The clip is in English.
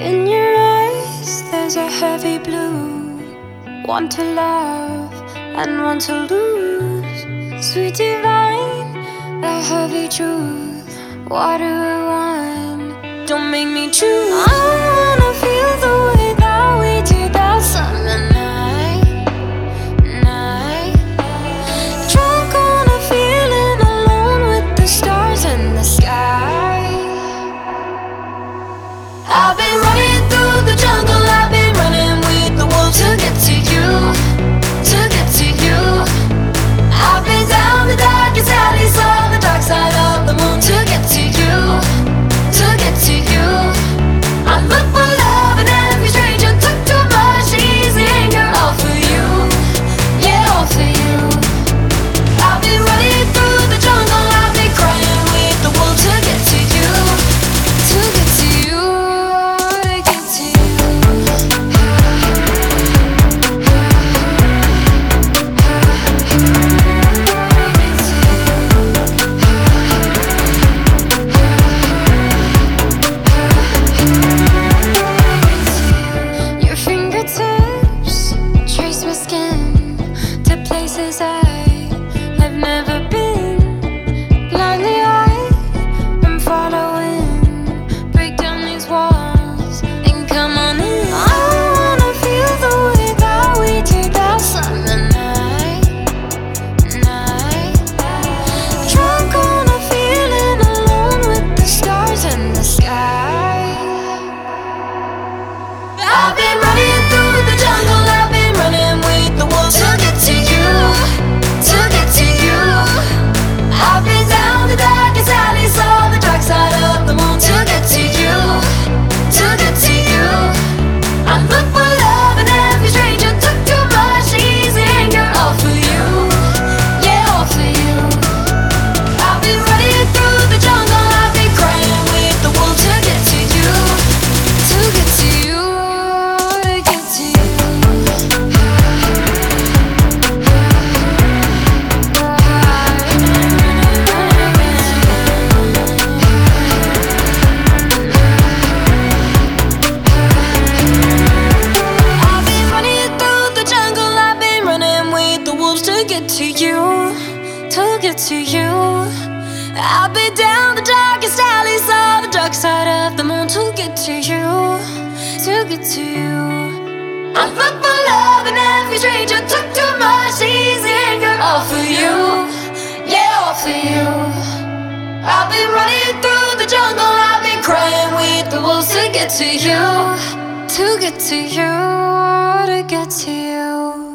In your eyes, there's a heavy blue. One to love and one to lose. Sweet divine, the heavy truth. Water or wine, don't make me choose. I wanna feel the way that we did that summer night. night. Drunk on a feeling alone with the stars in the sky. I've been to to you. I've been down the darkest alleys, saw the dark side of the moon to get to you, to get to you. I look for love in every stranger, took too much easy anger, all for you, yeah, all for you. I've been running through the jungle, I've been crying with the wolves to get to you, to get to you, to get to you.